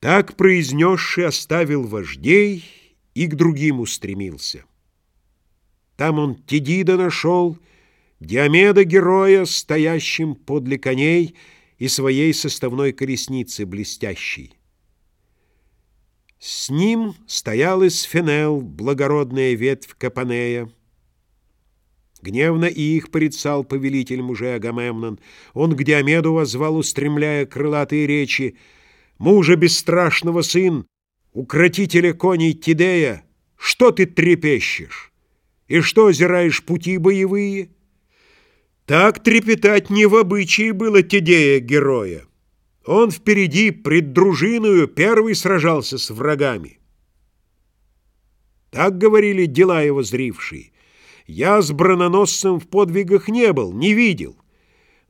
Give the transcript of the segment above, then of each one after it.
Так произнесший оставил вождей и к другим устремился. Там он Тедида нашел, Диомеда героя, стоящим подле коней и своей составной колесницы блестящей. С ним стоял и Сфенел, благородная ветвь Капанея. Гневно и их порицал повелитель мужей Агамемнон. Он к Диомеду возвал, устремляя крылатые речи. «Мужа бесстрашного сын, укротителя коней Тидея, что ты трепещешь? И что озираешь пути боевые?» Так трепетать не в обычае было Тидея героя. Он впереди, пред дружиною, первый сражался с врагами. Так говорили дела его зрившие. Я с брононосцем в подвигах не был, не видел.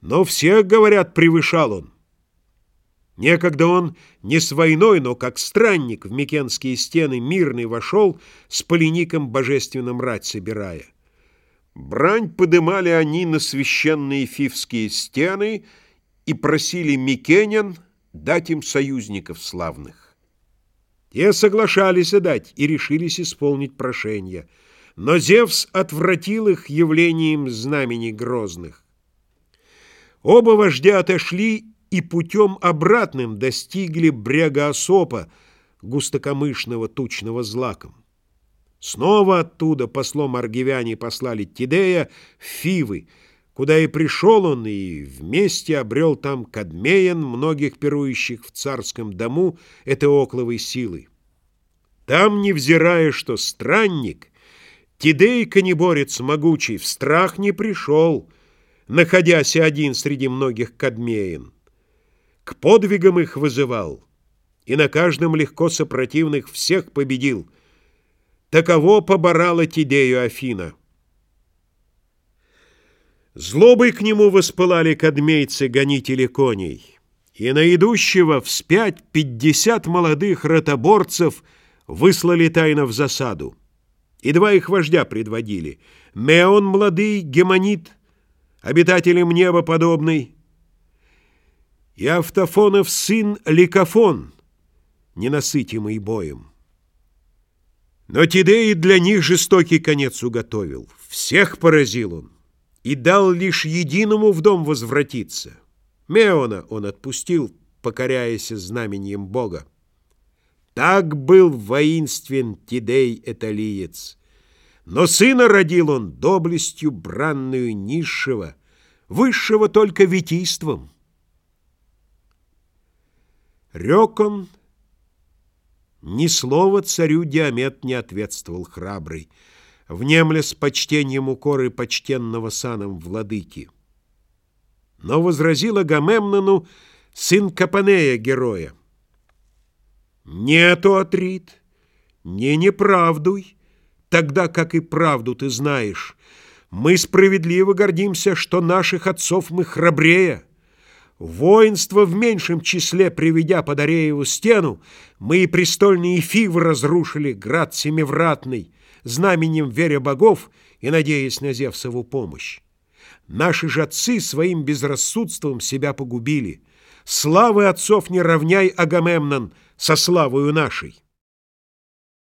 Но всех, говорят, превышал он. Некогда он не с войной, но как странник в Микенские стены мирный вошел, с полеником божественным рать собирая. Брань подымали они на священные фивские стены — и просили Микенян дать им союзников славных. Те соглашались дать и решились исполнить прошение, но Зевс отвратил их явлением знамени грозных. Оба вождя отошли и путем обратным достигли брега Осопа, густокомышного тучного злаком. Снова оттуда послом аргивяне послали Тидея в Фивы, куда и пришел он, и вместе обрел там Кадмеян, многих пирующих в царском дому этеокловой силы. Там, невзирая, что странник, Тидей конеборец могучий, в страх не пришел, находясь один среди многих Кадмеян. К подвигам их вызывал, и на каждом легко сопротивных всех победил. Таково поборала Тидею Афина. Злобой к нему воспылали кадмейцы-гонители коней, и на идущего вспять пятьдесят молодых ротоборцев выслали тайно в засаду. И два их вождя предводили — Меон младый, Гемонит, обитателем неба подобный, и Автофонов сын Ликофон, ненасытимый боем. Но Тидей для них жестокий конец уготовил. Всех поразил он и дал лишь единому в дом возвратиться. Меона он отпустил, покоряясь знаменем Бога. Так был воинствен Тидей Эталиец. Но сына родил он доблестью бранную низшего, высшего только витийством. Рек он, ни слова царю Диамет не ответствовал храбрый, внемля с почтением укоры почтенного саном владыки. Но возразил Агамемнону сын Капанея героя. «Нету, Атрит, не неправдуй, тогда как и правду ты знаешь. Мы справедливо гордимся, что наших отцов мы храбрее». Воинство в меньшем числе, приведя под Арееву стену, мы и престольные Фивы разрушили, град семивратный, знаменем веря богов и надеясь на Зевсову помощь. Наши же отцы своим безрассудством себя погубили. Славы отцов не равняй, Агамемнон, со славою нашей.